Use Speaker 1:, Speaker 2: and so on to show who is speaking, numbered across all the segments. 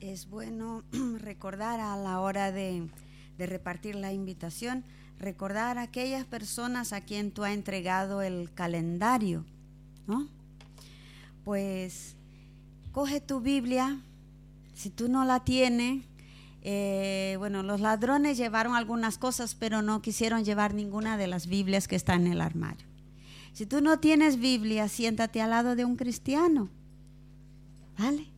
Speaker 1: Es, bueno recordar a la hora de, de repartir la invitación, recordar a aquellas personas a quien tú has entregado el calendario, ¿no? Pues coge tu Biblia, si tú no la tienes, eh, bueno, los ladrones llevaron algunas cosas, pero no quisieron llevar ninguna de las Biblias que están en el armario. Si tú no tienes Biblia, siéntate al lado de un cristiano. ¿Vale?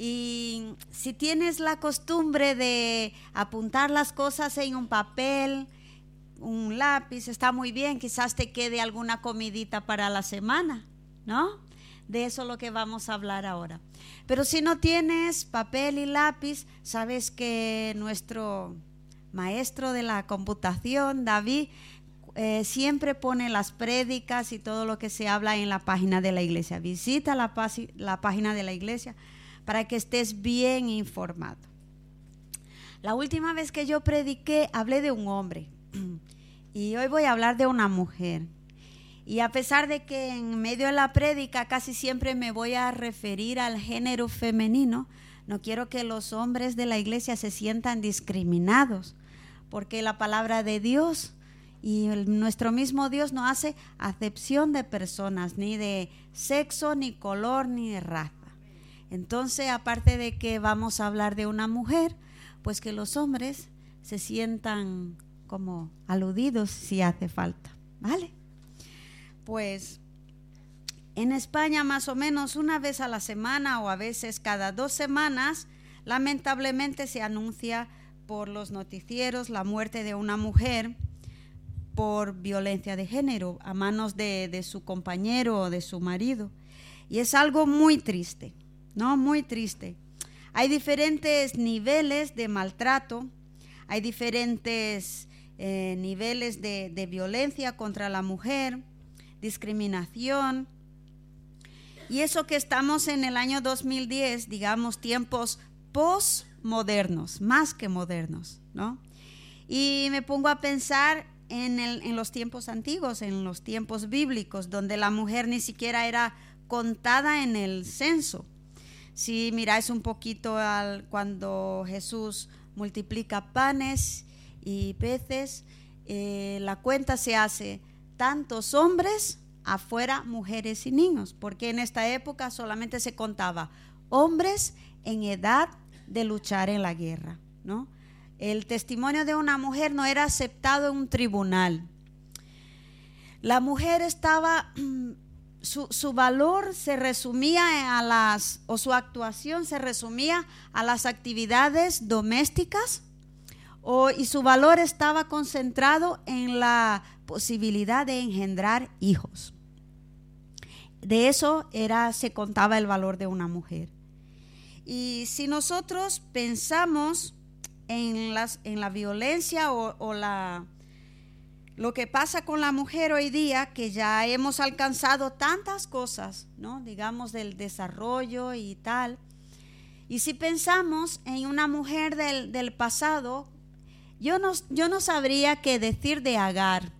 Speaker 1: Y si tienes la costumbre de apuntar las cosas en un papel, un lápiz, está muy bien, quizás te quede alguna comidita para la semana, ¿no? De eso es lo que vamos a hablar ahora. Pero si no tienes papel y lápiz, sabes que nuestro maestro de la computación, David, eh, siempre pone las prédicas y todo lo que se habla en la página de la iglesia. Visita la, la página de la iglesia para que estés bien informado. La última vez que yo prediqué, hablé de un hombre y hoy voy a hablar de una mujer. Y a pesar de que en medio de la prédica casi siempre me voy a referir al género femenino, no quiero que los hombres de la iglesia se sientan discriminados, porque la palabra de Dios y nuestro mismo Dios no hace acepción de personas, ni de sexo, ni color, ni raza. Entonces, aparte de que vamos a hablar de una mujer, pues que los hombres se sientan como aludidos si hace falta, ¿vale? Pues en España más o menos una vez a la semana o a veces cada dos semanas, lamentablemente se anuncia por los noticieros la muerte de una mujer por violencia de género a manos de, de su compañero o de su marido. Y es algo muy triste. ¿No? Muy triste. Hay diferentes niveles de maltrato, hay diferentes eh, niveles de, violencia contra la mujer, discriminación. Y eso que estamos en el año 2010, digamos, tiempos postmodernos, más que modernos, ¿no? Y me pongo a pensar en, los tiempos antiguos, en los tiempos bíblicos, donde la mujer ni siquiera era contada en el censo. Si miráis un poquito al, cuando Jesús multiplica panes y peces, eh, la cuenta se hace tantos hombres afuera, mujeres y niños, porque en esta época solamente se contaba hombres en edad de luchar en la guerra, ¿no? El testimonio de una mujer no era aceptado en un tribunal. La mujer estaba su, valor se resumía a las, o su actuación se resumía a las actividades domésticas, o, y su valor estaba concentrado en la posibilidad de engendrar hijos. De eso era, se contaba el valor de una mujer. Y si nosotros pensamos en, las, en la violencia o la lo que pasa con la mujer hoy día, que ya hemos alcanzado tantas cosas, ¿no? Digamos del desarrollo y tal. Y si pensamos en una mujer del, pasado, yo no, yo no sabría qué decir de Agar,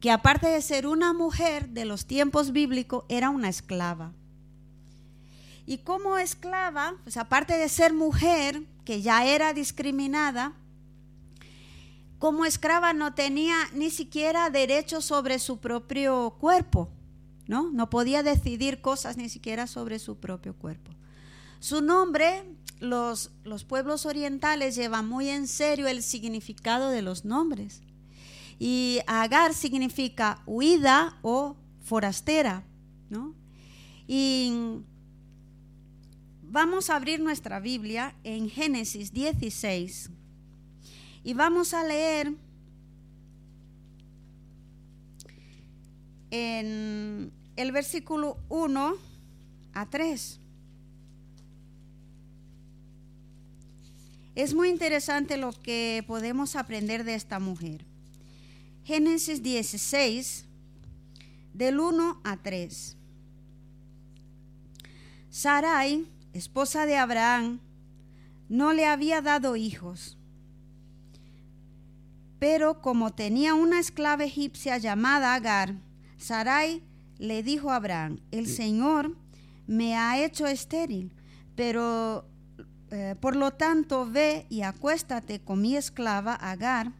Speaker 1: que aparte de ser una mujer de los tiempos bíblicos, era una esclava. Y como esclava, pues aparte de ser mujer, que ya era discriminada, como esclava no tenía ni siquiera derecho sobre su propio cuerpo, ¿no? No podía decidir cosas ni siquiera sobre su propio cuerpo. Su nombre, los, los pueblos orientales llevan muy en serio el significado de los nombres. Y Agar significa huida o forastera, ¿no? Y vamos a abrir nuestra Biblia en Génesis 16, y vamos a leer en el versículo 1 a 3. Es muy interesante lo que podemos aprender de esta mujer. Génesis 16, del 1 a 3. Sarai, esposa de Abraham, no le había dado hijos pero como tenía una esclava egipcia llamada Agar, Sarai le dijo a Abraham, el Señor me ha hecho estéril. Pero eh, por lo tanto, ve y acuéstate con mi esclava Agar,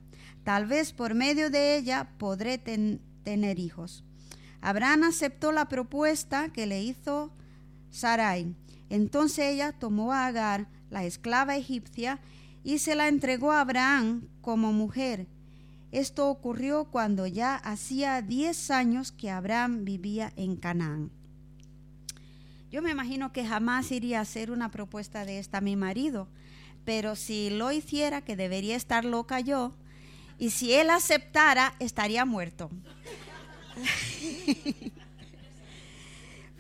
Speaker 1: tal vez por medio de ella podré tener hijos. Abraham aceptó la propuesta que le hizo Sarai. Entonces ella tomó a Agar, la esclava egipcia, y se la entregó a Abraham como mujer. Esto ocurrió cuando ya hacía diez años que Abraham vivía en Canaán. Yo me imagino que jamás iría a hacer una propuesta de esta a mi marido, pero si lo hiciera, que debería estar loca yo, y si él aceptara, estaría muerto.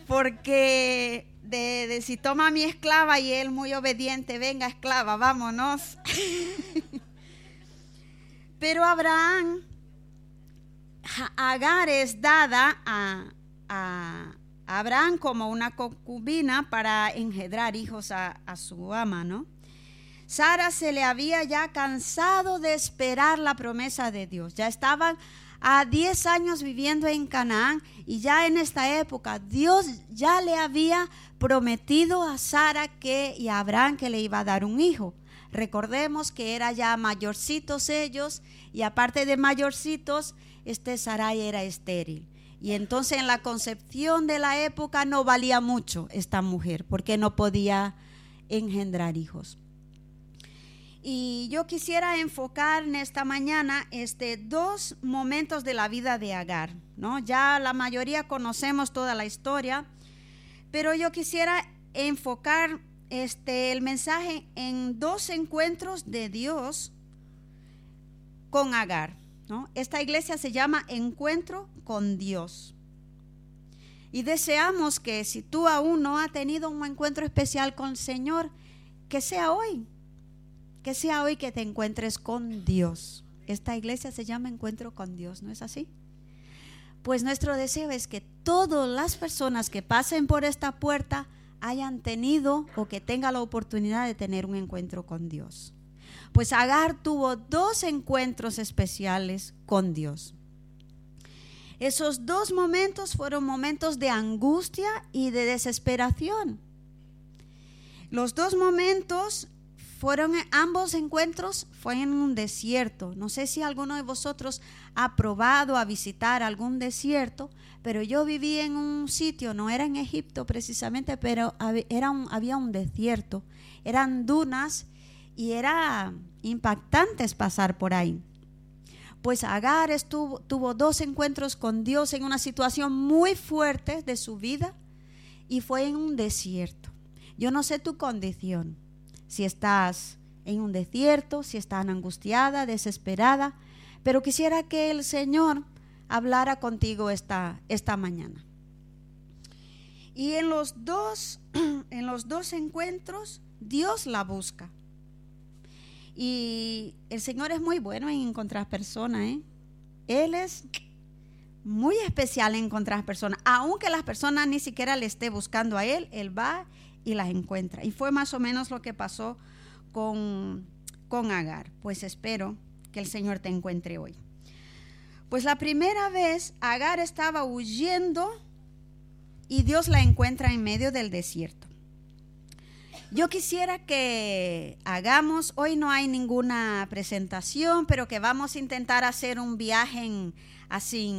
Speaker 1: Porque de, si toma a mi esclava y él muy obediente, venga esclava, vámonos. Pero Abraham, Agar es dada a, Abraham como una concubina para engendrar hijos a, a su ama, ¿no? Sara se le había ya cansado de esperar la promesa de Dios. Ya estaban a 10 años viviendo en Canaán y ya en esta época Dios ya le había prometido a Sara que y a Abraham que le iba a dar un hijo. Recordemos que era ya mayorcitos ellos y aparte de mayorcitos, este Sarai era estéril. Y entonces en la concepción de la época no valía mucho esta mujer porque no podía engendrar hijos. Y yo quisiera enfocar en esta mañana este, dos momentos de la vida de Agar. ¿no? Ya la mayoría conocemos toda la historia, pero yo quisiera enfocar este, el mensaje en dos encuentros de Dios con Agar. Esta iglesia se llama Encuentro con Dios. Y deseamos que si tú aún no has tenido un encuentro especial con el Señor, que sea hoy. Que sea hoy que te encuentres con Dios. Esta iglesia se llama Encuentro con Dios, ¿no es así? Pues nuestro deseo es que todas las personas que pasen por esta puerta hayan tenido o que tengan la oportunidad de tener un encuentro con Dios. Pues Agar tuvo dos encuentros especiales con Dios. Esos dos momentos fueron momentos de angustia y de desesperación. Los dos momentos fueron, ambos encuentros fue en un desierto. No sé si alguno de vosotros ha probado a visitar algún desierto, pero yo viví en un sitio, no era en Egipto precisamente, pero era había un desierto. Eran dunas y era impactante pasar por ahí. Pues Agar estuvo, tuvo dos encuentros con Dios en una situación muy fuerte de su vida y fue en un desierto. Yo no sé tu condición, si estás en un desierto, si estás angustiada, desesperada, pero quisiera que el Señor hablara contigo esta, esta mañana. Y en los dos, en los dos encuentros, Dios la busca. Y el Señor es muy bueno en encontrar personas, ¿eh? Él es muy especial en encontrar personas. Aunque las personas ni siquiera le esté buscando a Él, Él va y las encuentra. Y fue más o menos lo que pasó con, con Agar. Pues espero que el Señor te encuentre hoy. Pues la primera vez Agar estaba huyendo y Dios la encuentra en medio del desierto. Yo quisiera que hagamos, hoy no hay ninguna presentación, pero que vamos a intentar hacer un viaje así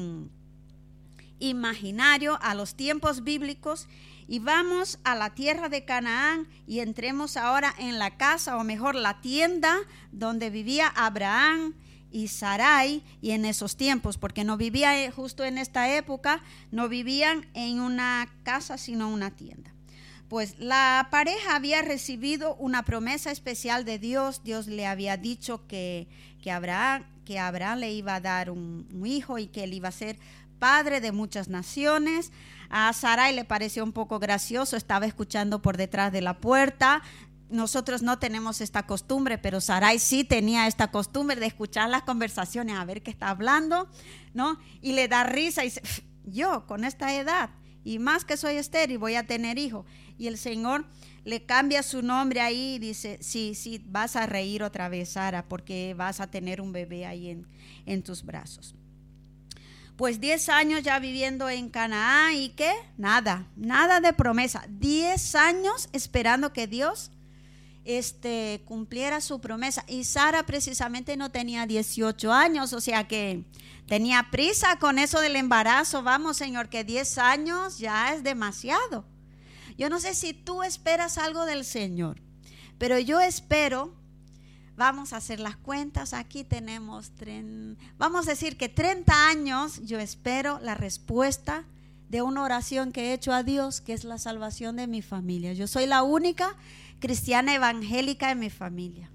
Speaker 1: imaginario a los tiempos bíblicos y vamos a la tierra de Canaán y entremos ahora en la casa o mejor la tienda donde vivía Abraham y Sarai y en esos tiempos, porque no vivía justo en esta época, no vivían en una casa sino una tienda. Pues la pareja había recibido una promesa especial de Dios. Dios le había dicho que, que, Abraham, que Abraham le iba a dar un, hijo y que él iba a ser padre de muchas naciones. A Sarai le pareció un poco gracioso, estaba escuchando por detrás de la puerta. Nosotros no tenemos esta costumbre, pero Sarai sí tenía esta costumbre de escuchar las conversaciones, a ver qué está hablando, ¿no? Y le da risa y dice, yo con esta edad, y más que soy estéril, voy a tener hijo y el Señor le cambia su nombre ahí y dice, sí, sí, vas a reír otra vez, Sara, porque vas a tener un bebé ahí en, en tus brazos. Pues 10 años ya viviendo en Canaán y qué? Nada, nada de promesa. 10 años esperando que Dios este, cumpliera su promesa. Y Sara precisamente no tenía 18 años, o sea que tenía prisa con eso del embarazo. Vamos, Señor, que 10 años ya es demasiado. Yo no sé si tú esperas algo del Señor, pero yo espero Vamos a hacer las cuentas. Aquí tenemos, vamos a decir que 30 años yo espero la respuesta de una oración que he hecho a Dios, que es la salvación de mi familia. Yo soy la única cristiana evangélica en mi familia.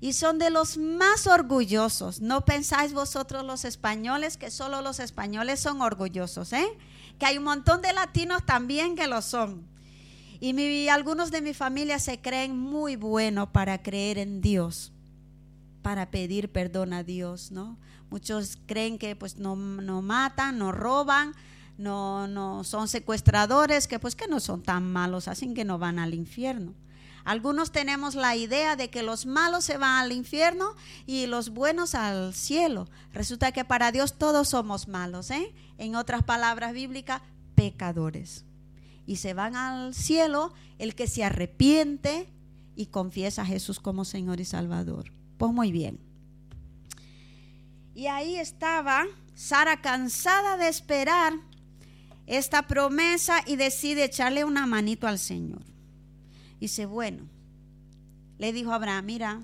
Speaker 1: Y son de los más orgullosos. No pensáis vosotros los españoles que solo los españoles son orgullosos, ¿eh? Que hay un montón de latinos también que lo son. Y algunos de mi familia se creen muy buenos para creer en Dios, para pedir perdón a Dios, ¿no? Muchos creen que pues no, no matan, no roban, no, no son secuestradores, que pues que no son tan malos, así que no van al infierno. Algunos tenemos la idea de que los malos se van al infierno y los buenos al cielo. Resulta que para Dios todos somos malos, ¿eh? En otras palabras bíblicas, pecadores y se van al cielo el que se arrepiente y confiesa a Jesús como Señor y Salvador. Pues muy bien. Y ahí estaba Sara cansada de esperar esta promesa y decide echarle una manito al Señor. Dice, bueno, le dijo a Abraham, mira,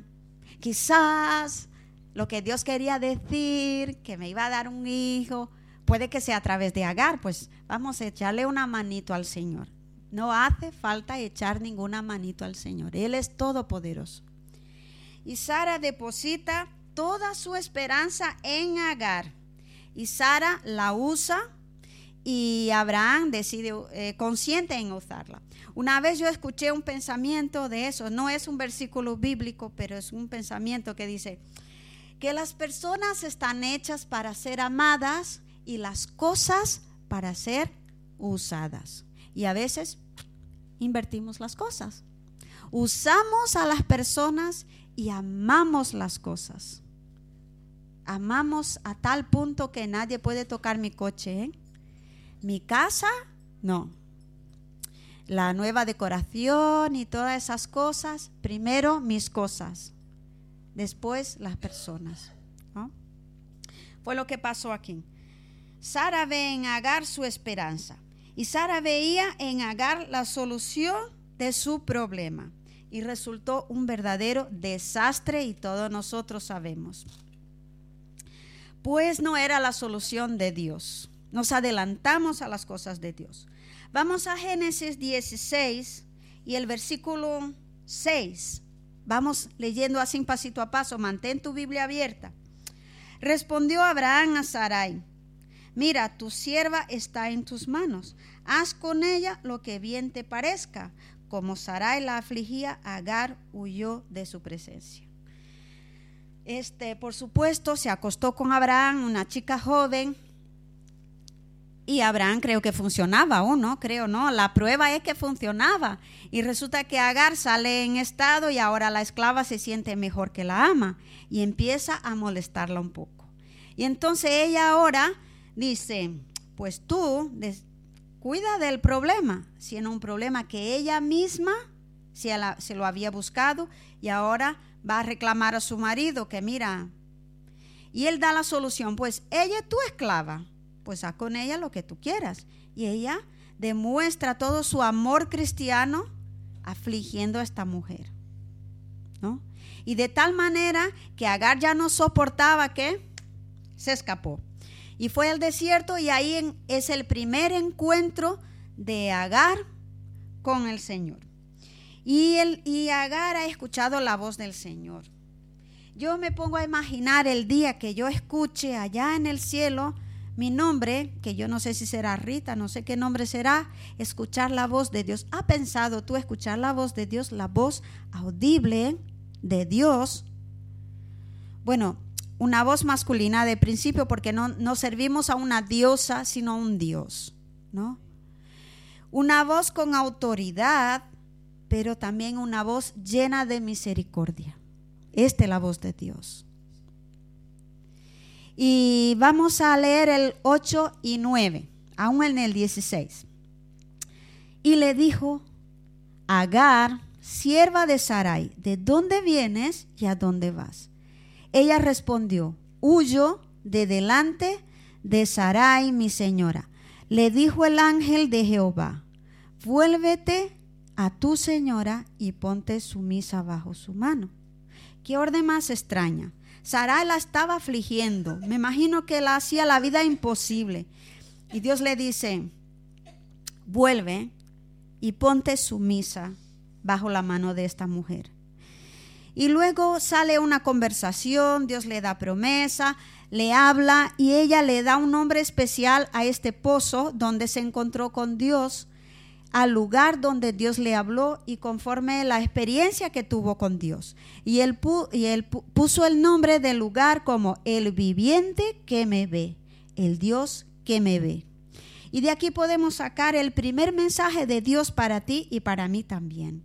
Speaker 1: quizás lo que Dios quería decir, que me iba a dar un hijo, puede que sea a través de Agar, pues vamos a echarle una manito al Señor. No hace falta echar ninguna manito al Señor. Él es todopoderoso. Y Sara deposita toda su esperanza en Agar. Y Sara la usa y Abraham decide, eh, consciente en usarla. Una vez yo escuché un pensamiento de eso, no es un versículo bíblico, pero es un pensamiento que dice que las personas están hechas para ser amadas y las cosas para ser usadas. Y a veces invertimos las cosas. Usamos a las personas y amamos las cosas. Amamos a tal punto que nadie puede tocar mi coche. ¿eh? Mi casa, no. La nueva decoración y todas esas cosas, primero mis cosas, después las personas. Fue lo que pasó aquí. Sara ve en Agar su esperanza. Y Sara veía en Agar la solución de su problema. Y resultó un verdadero desastre y todos nosotros sabemos. Pues no era la solución de Dios. Nos adelantamos a las cosas de Dios. Vamos a Génesis 16 y el versículo 6. Vamos leyendo así pasito a paso. Mantén tu Biblia abierta. Respondió Abraham a Sarai mira, tu sierva está en tus manos, haz con ella lo que bien te parezca. Como Sarai la afligía, Agar huyó de su presencia. Este, por supuesto, se acostó con Abraham, una chica joven, y Abraham creo que funcionaba o no, creo no. La prueba es que funcionaba. Y resulta que Agar sale en estado y ahora la esclava se siente mejor que la ama y empieza a molestarla un poco. Y entonces ella ahora dice, pues tú cuida del problema, siendo un problema que ella misma se, se lo había buscado y ahora va a reclamar a su marido que mira, y él da la solución, pues ella es tu esclava, pues haz con ella lo que tú quieras. Y ella demuestra todo su amor cristiano afligiendo a esta mujer. ¿no? Y de tal manera que Agar ya no soportaba que se escapó. Y fue al desierto y ahí es el primer encuentro de Agar con el Señor. Y, el, y Agar ha escuchado la voz del Señor. Yo me pongo a imaginar el día que yo escuche allá en el cielo mi nombre, que yo no sé si será Rita, no sé qué nombre será, escuchar la voz de Dios. ¿Ha pensado tú escuchar la voz de Dios, la voz audible de Dios? Bueno, una voz masculina de principio porque no, no servimos a una diosa, sino a un dios, ¿no? Una voz con autoridad, pero también una voz llena de misericordia. Esta es la voz de Dios. Y vamos a leer el 8 y 9, aún en el 16. Y le dijo, Agar, sierva de Sarai, ¿de dónde vienes y a dónde vas? Ella respondió, huyo de delante de Sarai, mi señora. Le dijo el ángel de Jehová, vuélvete a tu señora y ponte sumisa bajo su mano. Qué orden más extraña. Sarai la estaba afligiendo. Me imagino que la hacía la vida imposible. Y Dios le dice, vuelve y ponte sumisa bajo la mano de esta mujer. Y luego sale una conversación, Dios le da promesa, le habla y ella le da un nombre especial a este pozo donde se encontró con Dios, al lugar donde Dios le habló y conforme la experiencia que tuvo con Dios. Y él, puso el nombre del lugar como el viviente que me ve, el Dios que me ve. Y de aquí podemos sacar el primer mensaje de Dios para ti y para mí también.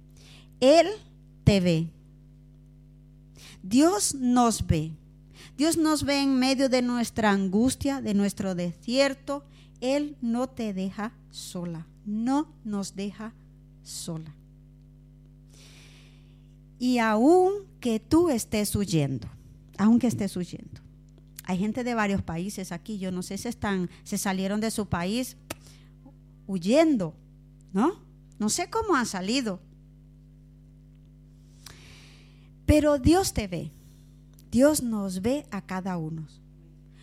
Speaker 1: Él te ve. Dios nos ve. Dios nos ve en medio de nuestra angustia, de nuestro desierto. Él no te deja sola. No nos deja sola. Y aun que tú estés huyendo, aunque estés huyendo, hay gente de varios países aquí, yo no sé si están, se salieron de su país huyendo, ¿no? No sé cómo han salido. Pero Dios te ve. Dios nos ve a cada uno.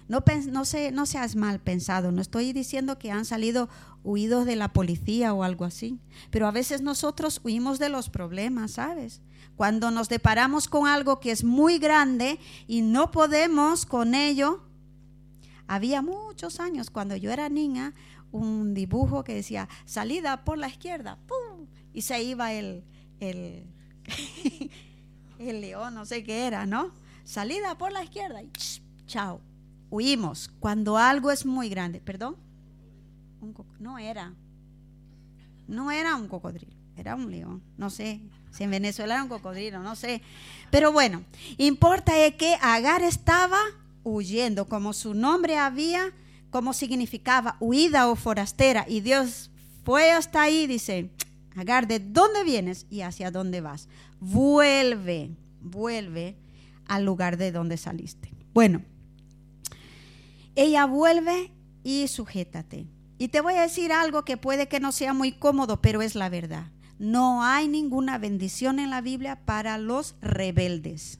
Speaker 1: No, no, no seas mal pensado, no estoy diciendo que han salido huidos de la policía o algo así, pero a veces nosotros huimos de los problemas, ¿sabes? Cuando nos deparamos con algo que es muy grande y no podemos con ello. Había muchos años, cuando yo era niña, un dibujo que decía salida por la izquierda, ¡pum! Y se iba el, el, el león, no sé qué era, ¿no? Salida por la izquierda y chao, huimos. Cuando algo es muy grande, perdón, no era, no era un cocodrilo, era un león, no sé, si en Venezuela era un cocodrilo, no sé. Pero bueno, importa es que Agar estaba huyendo, como su nombre había, como significaba huida o forastera. Y Dios fue hasta ahí, dice, Agar, ¿de dónde vienes y hacia dónde vas? Vuelve, vuelve al lugar de donde saliste. Bueno, ella vuelve y sujétate. Y te voy a decir algo que puede que no sea muy cómodo, pero es la verdad. No hay ninguna bendición en la Biblia para los rebeldes,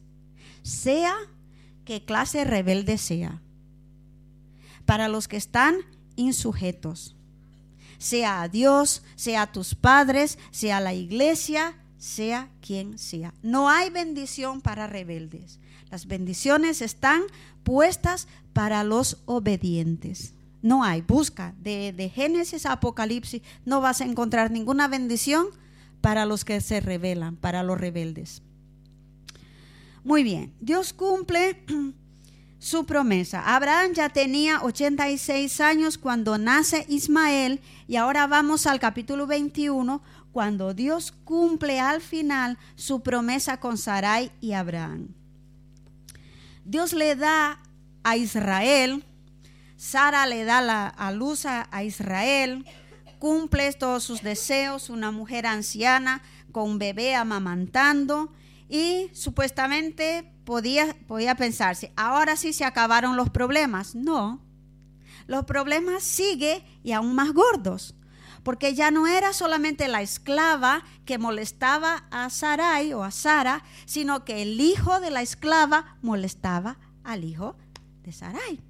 Speaker 1: sea que clase rebelde sea. Para los que están insujetos, sea a Dios, sea a tus padres, sea a la iglesia, sea quien sea. No hay bendición para rebeldes. Las bendiciones están puestas para los obedientes. No hay, busca de, de Génesis a Apocalipsis, no vas a encontrar ninguna bendición para los que se rebelan, para los rebeldes. Muy bien, Dios cumple su promesa. Abraham ya tenía 86 años cuando nace Ismael y ahora vamos al capítulo 21 cuando Dios cumple al final su promesa con Sarai y Abraham. Dios le da a Israel, Sara le da la, a luz a Israel, cumple todos sus deseos, una mujer anciana con un bebé amamantando y supuestamente podía, podía pensarse, ahora sí se acabaron los problemas. No, los problemas siguen y aún más gordos, porque ya no era solamente la esclava que molestaba a Sarai o a Sara, sino que el hijo de la esclava molestaba al hijo de Sarai.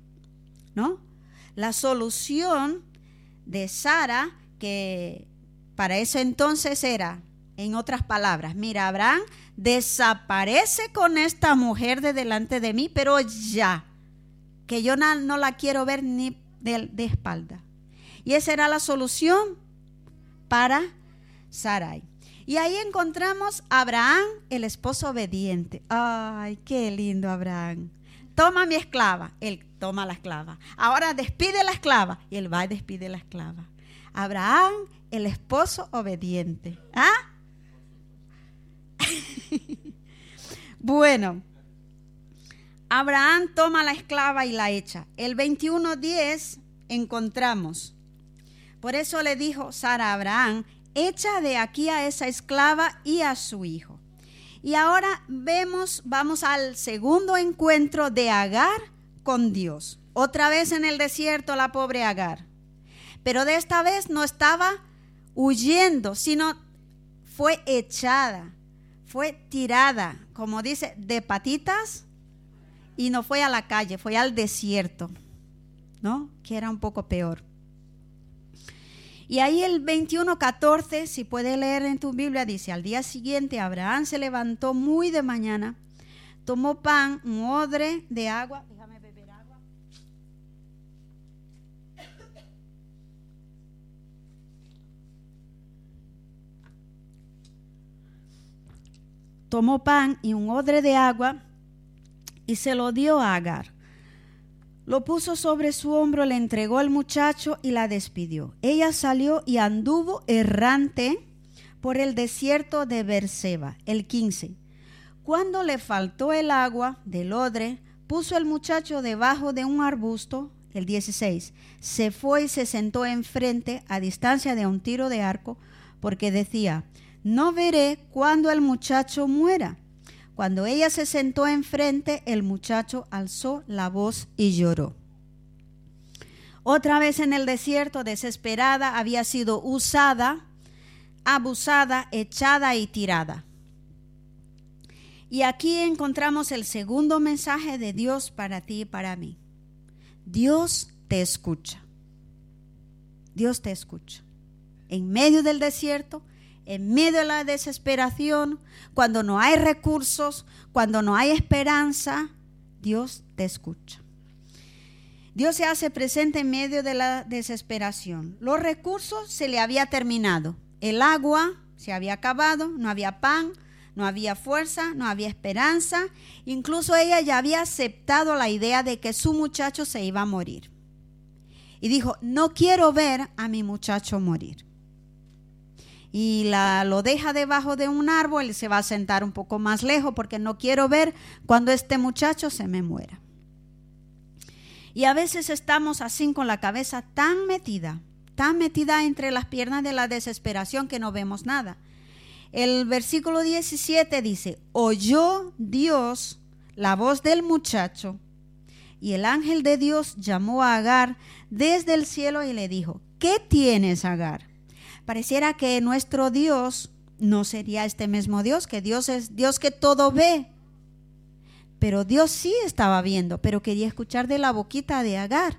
Speaker 1: ¿No? La solución de Sara que para eso entonces era, en otras palabras, mira, Abraham desaparece con esta mujer de delante de mí, pero ya, que yo no, la quiero ver ni de, espalda. Y esa era la solución para Sarai. Y ahí encontramos a Abraham, el esposo obediente. Ay, qué lindo Abraham. Toma mi esclava. Él toma la esclava. Ahora despide la esclava. Y él va y despide la esclava. Abraham, el esposo obediente. ¿Ah? bueno, Abraham toma la esclava y la echa. El 21.10 encontramos. Por eso le dijo Sara a Abraham, echa de aquí a esa esclava y a su hijo. Y ahora vemos, vamos al segundo encuentro de Agar con Dios. Otra vez en el desierto la pobre Agar. Pero de esta vez no estaba huyendo, sino fue echada, fue tirada, como dice, de patitas y no fue a la calle, fue al desierto, ¿no? Que era un poco peor. Y ahí el 21.14, si puedes leer en tu Biblia, dice, al día siguiente Abraham se levantó muy de mañana, tomó pan, un odre de agua, déjame beber agua. Tomó pan y un odre de agua y se lo dio a Agar. Lo puso sobre su hombro, le entregó al muchacho y la despidió. Ella salió y anduvo errante por el desierto de Berseba. El 15. Cuando le faltó el agua del odre, puso el muchacho debajo de un arbusto. El 16. Se fue y se sentó enfrente, a distancia de un tiro de arco, porque decía, no veré cuando el muchacho muera. Cuando ella se sentó enfrente, el muchacho alzó la voz y lloró. Otra vez en el desierto, desesperada, había sido usada, abusada, echada y tirada. Y aquí encontramos el segundo mensaje de Dios para ti y para mí. Dios te escucha. Dios te escucha. En medio del desierto, en medio de la desesperación, cuando no hay recursos, cuando no hay esperanza, Dios te escucha. Dios se hace presente en medio de la desesperación. Los recursos se le había terminado. El agua se había acabado, no había pan, no había fuerza, no había esperanza. Incluso ella ya había aceptado la idea de que su muchacho se iba a morir. Y dijo, no quiero ver a mi muchacho morir y la, lo deja debajo de un árbol y se va a sentar un poco más lejos porque no quiero ver cuando este muchacho se me muera. Y a veces estamos así con la cabeza tan metida, tan metida entre las piernas de la desesperación que no vemos nada. El versículo 17 dice, oyó Dios la voz del muchacho y el ángel de Dios llamó a Agar desde el cielo y le dijo, ¿qué tienes, Agar? Pareciera que nuestro Dios no sería este mismo Dios, que Dios es Dios que todo ve. Pero Dios sí estaba viendo, pero quería escuchar de la boquita de Agar.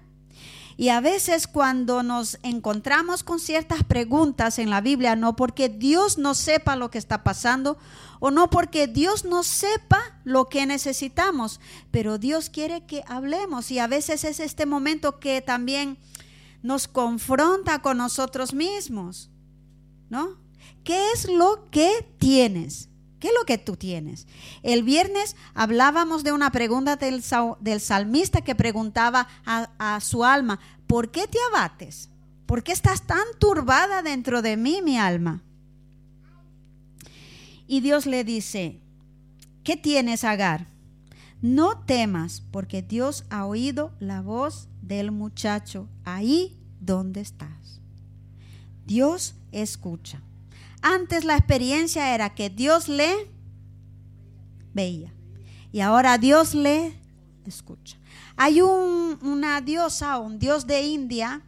Speaker 1: Y a veces cuando nos encontramos con ciertas preguntas en la Biblia, no porque Dios no sepa lo que está pasando o no porque Dios no sepa lo que necesitamos, pero Dios quiere que hablemos y a veces es este momento que también nos confronta con nosotros mismos. ¿No? ¿Qué es lo que tienes? ¿Qué es lo que tú tienes? El viernes hablábamos de una pregunta del, salmista que preguntaba a, a su alma, ¿por qué te abates? ¿Por qué estás tan turbada dentro de mí, mi alma? Y Dios le dice, ¿qué tienes, Agar? No temas, porque Dios ha oído la voz del muchacho ahí donde estás. Dios escucha. Antes la experiencia era que Dios le veía y ahora Dios le escucha. Hay un, una diosa, un dios de India,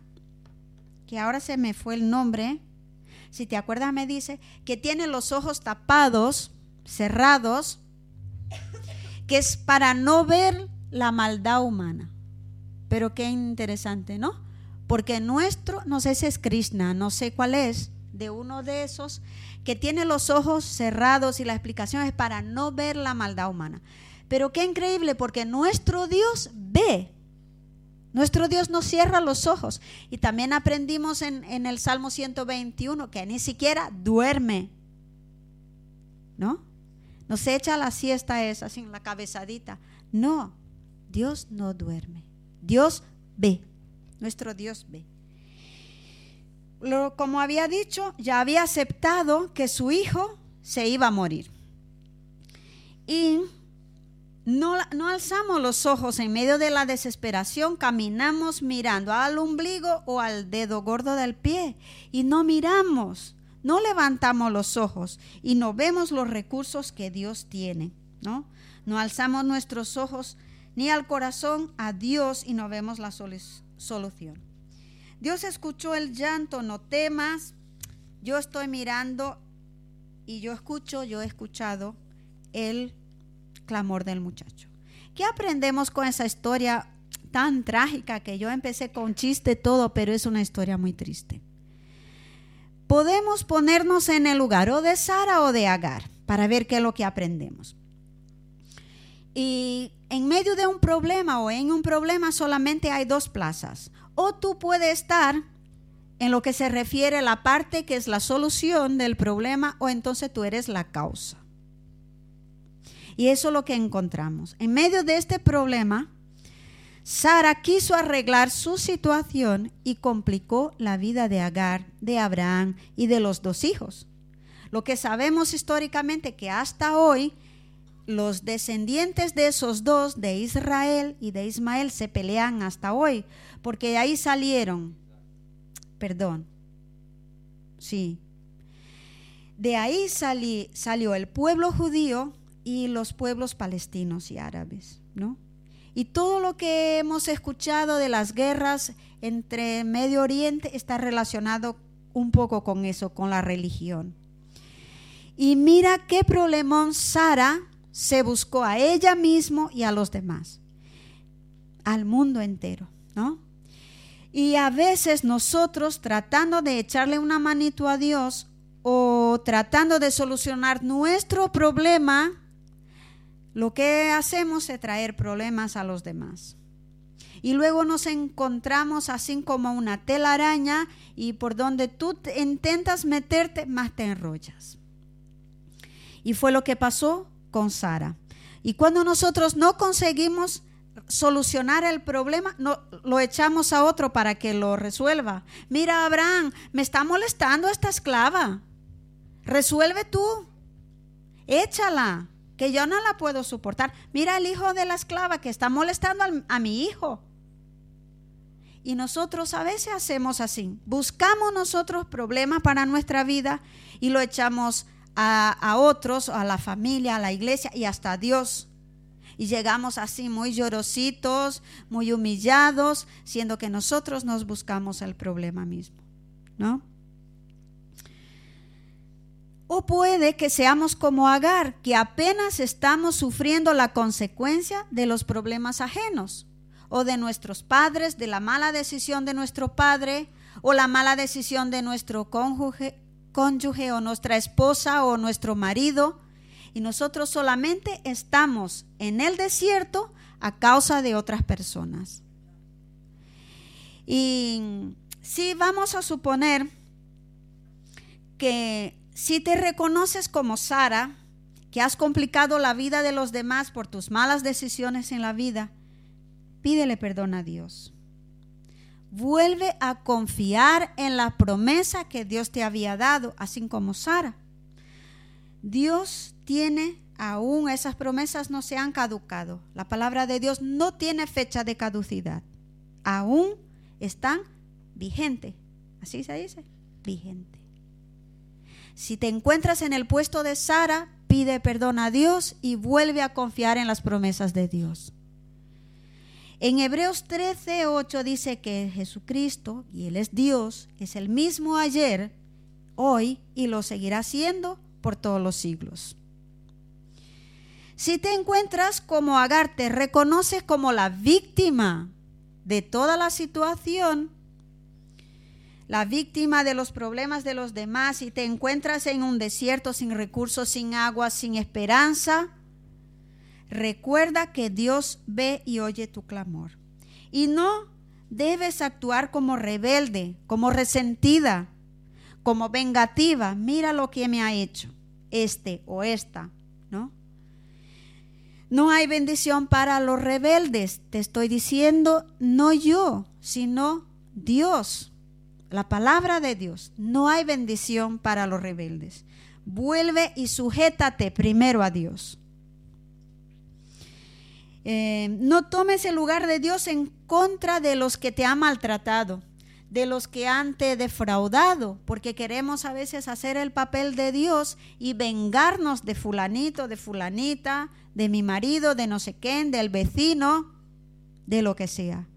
Speaker 1: que ahora se me fue el nombre, si te acuerdas me dice, que tiene los ojos tapados, cerrados, que es para no ver la maldad humana. Pero qué interesante, ¿no? Porque nuestro, no sé si es Krishna, no sé cuál es, de uno de esos que tiene los ojos cerrados y la explicación es para no ver la maldad humana. Pero qué increíble porque nuestro Dios ve. Nuestro Dios no cierra los ojos. Y también aprendimos en, en el Salmo 121 que ni siquiera duerme. ¿No? No se echa la siesta esa, sin la cabezadita. No, Dios no duerme. Dios ve. Nuestro Dios ve como había dicho, ya había aceptado que su hijo se iba a morir. Y no, no, alzamos los ojos en medio de la desesperación, caminamos mirando al ombligo o al dedo gordo del pie y no miramos, no levantamos los ojos y no vemos los recursos que Dios tiene, ¿no? No alzamos nuestros ojos ni al corazón a Dios y no vemos la solución. Dios escuchó el llanto, no temas, yo estoy mirando y yo escucho, yo he escuchado el clamor del muchacho. ¿Qué aprendemos con esa historia tan trágica que yo empecé con chiste todo, pero es una historia muy triste? Podemos ponernos en el lugar o de Sara o de Agar para ver qué es lo que aprendemos. Y en medio de un problema o en un problema solamente hay dos plazas. O tú puedes estar en lo que se refiere a la parte que es la solución del problema o entonces tú eres la causa. Y eso es lo que encontramos. En medio de este problema, Sara quiso arreglar su situación y complicó la vida de Agar, de Abraham y de los dos hijos. Lo que sabemos históricamente que hasta hoy los descendientes de esos dos, de Israel y de Ismael, se pelean hasta hoy, porque de ahí salieron, perdón, sí, de ahí salió el pueblo judío y los pueblos palestinos y árabes, ¿no? Y todo lo que hemos escuchado de las guerras entre Medio Oriente está relacionado un poco con eso, con la religión. Y mira qué problemón Sara se buscó a ella mismo y a los demás, al mundo entero, ¿no? Y a veces nosotros tratando de echarle una manito a Dios o tratando de solucionar nuestro problema, lo que hacemos es traer problemas a los demás. Y luego nos encontramos así como una telaraña y por donde tú intentas meterte, más te enrollas. Y fue lo que pasó con Sara. Y cuando nosotros no conseguimos solucionar el problema, no, lo echamos a otro para que lo resuelva. Mira, Abraham, me está molestando esta esclava. Resuelve tú. Échala, que yo no la puedo soportar. Mira el hijo de la esclava que está molestando a mi hijo. Y nosotros a veces hacemos así. Buscamos nosotros problemas para nuestra vida y lo echamos a, otros, a la familia, a la iglesia y hasta a Dios. Y llegamos así muy llorositos, muy humillados, siendo que nosotros nos buscamos el problema mismo, ¿no? O puede que seamos como Agar, que apenas estamos sufriendo la consecuencia de los problemas ajenos, o de nuestros padres, de la mala decisión de nuestro padre, o la mala decisión de nuestro cónyuge, cónyuge o nuestra esposa o nuestro marido y nosotros solamente estamos en el desierto a causa de otras personas. Y si vamos a suponer que si te reconoces como Sara, que has complicado la vida de los demás por tus malas decisiones en la vida, pídele perdón a Dios vuelve a confiar en la promesa que Dios te había dado, así como Sara. Dios tiene aún esas promesas no se han caducado. La palabra de Dios no tiene fecha de caducidad. Aún están vigentes. Así se dice, vigente. Si te encuentras en el puesto de Sara, pide perdón a Dios y vuelve a confiar en las promesas de Dios. En Hebreos 13, 8 dice que Jesucristo, y Él es Dios, es el mismo ayer, hoy y lo seguirá siendo por todos los siglos. Si te encuentras como Agar, te reconoces como la víctima de toda la situación, la víctima de los problemas de los demás, y te encuentras en un desierto sin recursos, sin agua, sin esperanza, Recuerda que Dios ve y oye tu clamor. Y no debes actuar como rebelde, como resentida, como vengativa. Mira lo que me ha hecho este o esta, ¿no? No hay bendición para los rebeldes. Te estoy diciendo, no yo, sino Dios. La palabra de Dios. No hay bendición para los rebeldes. Vuelve y sujétate primero a Dios. Eh, no tomes el lugar de Dios en contra de los que te han maltratado, de los que han te defraudado, porque queremos a veces hacer el papel de Dios y vengarnos de fulanito, de fulanita, de mi marido, de no sé quién, del vecino, de lo que sea.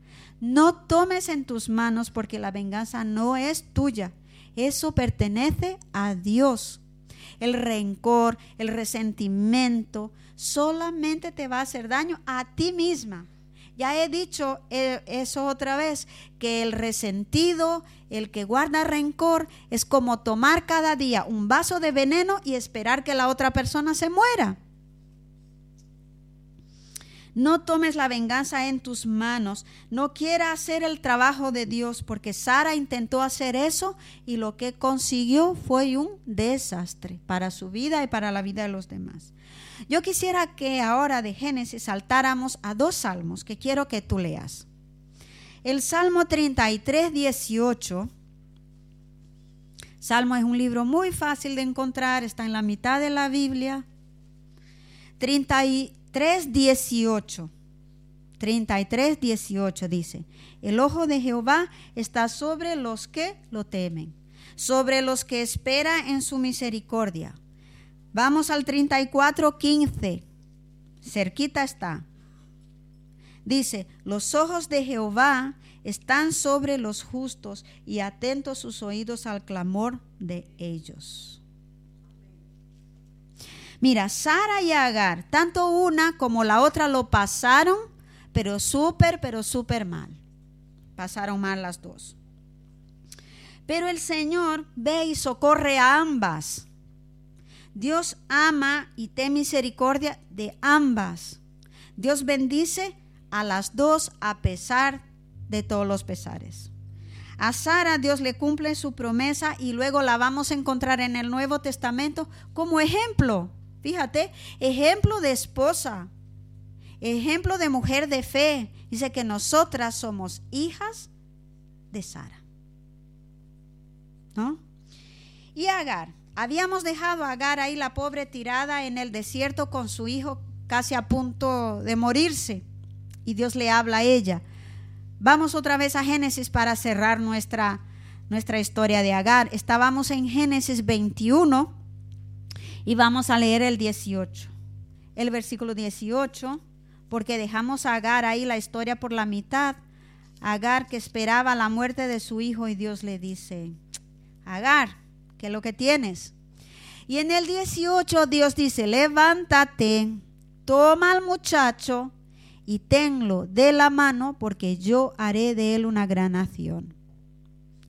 Speaker 1: No tomes en tus manos porque la venganza no es tuya. Eso pertenece a Dios. El rencor, el resentimiento, solamente te va a hacer daño a ti misma. Ya he dicho eh, eso otra vez, que el resentido, el que guarda rencor, es como tomar cada día un vaso de veneno y esperar que la otra persona se muera. No tomes la venganza en tus manos. No quiera hacer el trabajo de Dios, porque Sara intentó hacer eso y lo que consiguió fue un desastre para su vida y para la vida de los demás. Yo quisiera que ahora de Génesis saltáramos a dos salmos que quiero que tú leas. El Salmo 33, 18. Salmo es un libro muy fácil de encontrar, está en la mitad de la Biblia. 33, 3.18. 33, 18 dice, el ojo de Jehová está sobre los que lo temen, sobre los que espera en su misericordia. Vamos al 34, 15. Cerquita está. Dice, los ojos de Jehová están sobre los justos y atentos sus oídos al clamor de ellos. Mira, Sara y Agar, tanto una como la otra lo pasaron, pero súper, pero súper mal. Pasaron mal las dos. Pero el Señor ve y socorre a ambas. Dios ama y ten misericordia de ambas. Dios bendice a las dos a pesar de todos los pesares. A Sara Dios le cumple su promesa y luego la vamos a encontrar en el Nuevo Testamento como ejemplo Fíjate, ejemplo de esposa, ejemplo de mujer de fe. Dice que nosotras somos hijas de Sara. ¿No? Y Agar, habíamos dejado a Agar ahí la pobre tirada en el desierto con su hijo casi a punto de morirse. Y Dios le habla a ella. Vamos otra vez a Génesis para cerrar nuestra, nuestra historia de Agar. Estábamos en Génesis 21 y vamos a leer el 18. El versículo 18, porque dejamos a Agar ahí la historia por la mitad. Agar que esperaba la muerte de su hijo y Dios le dice, Agar, ¿qué es lo que tienes? Y en el 18 Dios dice, levántate, toma al muchacho y tenlo de la mano porque yo haré de él una gran nación.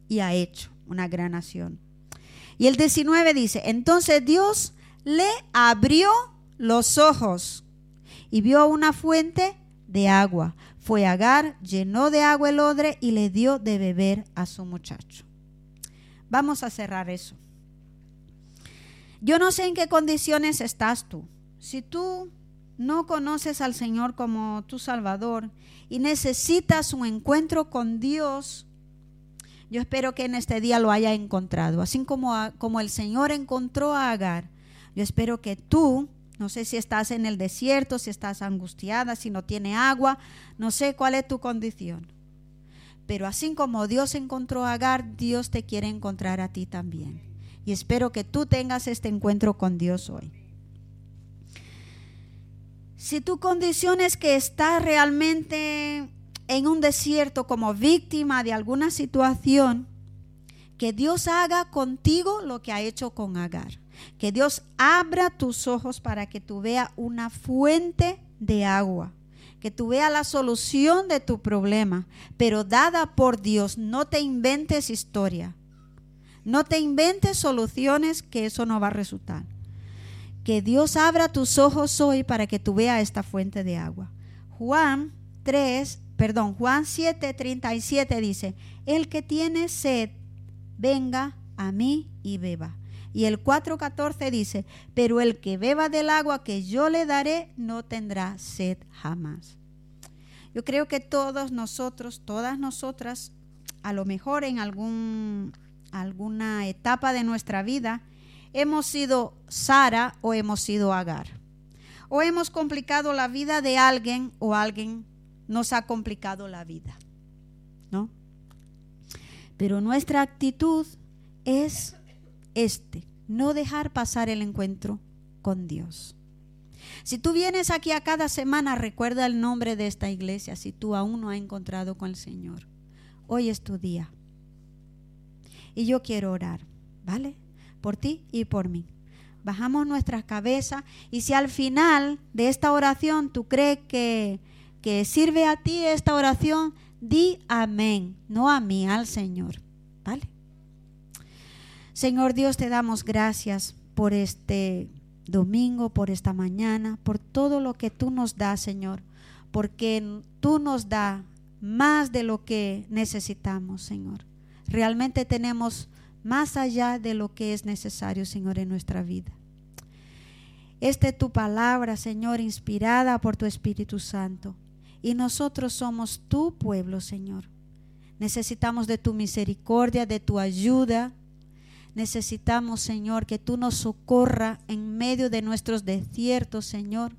Speaker 1: Y ha hecho una gran nación. Y el 19 dice, entonces Dios le abrió los ojos y vio una fuente de agua. Fue Agar, llenó de agua el odre y le dio de beber a su muchacho. Vamos a cerrar eso. Yo no sé en qué condiciones estás tú. Si tú no conoces al Señor como tu Salvador y necesitas un encuentro con Dios, yo espero que en este día lo haya encontrado. Así como, como el Señor encontró a Agar, yo espero que tú, no sé si estás en el desierto, si estás angustiada, si no tiene agua, no sé cuál es tu condición. Pero así como Dios encontró a Agar, Dios te quiere encontrar a ti también. Y espero que tú tengas este encuentro con Dios hoy. Si tu condición es que estás realmente en un desierto como víctima de alguna situación, que Dios haga contigo lo que ha hecho con Agar. Que Dios abra tus ojos para que tú veas una fuente de agua, que tú veas la solución de tu problema, pero dada por Dios. No te inventes historia. No te inventes soluciones que eso no va a resultar. Que Dios abra tus ojos hoy para que tú veas esta fuente de agua. Juan 3, perdón, Juan 7, 37 dice, el que tiene sed, venga a mí y beba. Y el 4.14 dice, pero el que beba del agua que yo le daré no tendrá sed jamás. Yo creo que todos nosotros, todas nosotras, a lo mejor en algún, alguna etapa de nuestra vida, hemos sido Sara o hemos sido Agar. o hemos complicado la vida de alguien o alguien nos ha complicado la vida. ¿No? Pero nuestra actitud es este, no dejar pasar el encuentro con Dios. Si tú vienes aquí a cada semana, recuerda el nombre de esta iglesia si tú aún no has encontrado con el Señor. Hoy es tu día. Y yo quiero orar, ¿vale? Por ti y por mí. Bajamos nuestras cabezas y si al final de esta oración tú crees que, que sirve a ti esta oración, di amén, no a mí, al Señor, ¿vale? Señor Dios, te damos gracias por este domingo, por esta mañana, por todo lo que tú nos das, Señor, porque tú nos das más de lo que necesitamos, Señor. Realmente tenemos más allá de lo que es necesario, Señor, en nuestra vida. Esta es tu palabra, Señor, inspirada por tu Espíritu Santo. Y nosotros somos tu pueblo, Señor. Necesitamos de tu misericordia, de tu ayuda, Necesitamos, Señor, que tú nos socorra en medio de nuestros desiertos, Señor.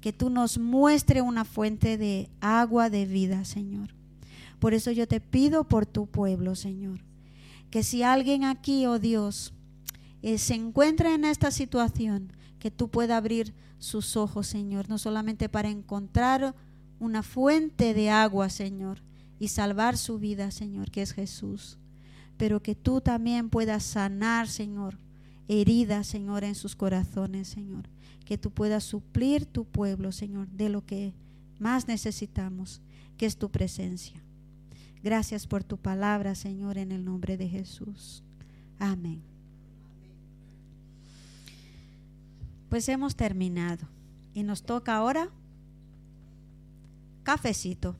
Speaker 1: Que tú nos muestre una fuente de agua de vida, Señor. Por eso yo te pido por tu pueblo, Señor. Que si alguien aquí, oh Dios, eh, se encuentra en esta situación, que tú puedas abrir sus ojos, Señor, no solamente para encontrar una fuente de agua, Señor, y salvar su vida, Señor, que es Jesús pero que tú también puedas sanar, Señor, heridas, Señor, en sus corazones, Señor. Que tú puedas suplir tu pueblo, Señor, de lo que más necesitamos, que es tu presencia. Gracias por tu palabra, Señor, en el nombre de Jesús. Amén. Pues hemos terminado y nos toca ahora cafecito.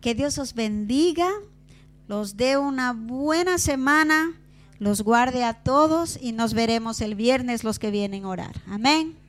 Speaker 1: Que Dios os bendiga los dé una buena semana, los guarde a todos y nos veremos el viernes los que vienen a orar. Amén.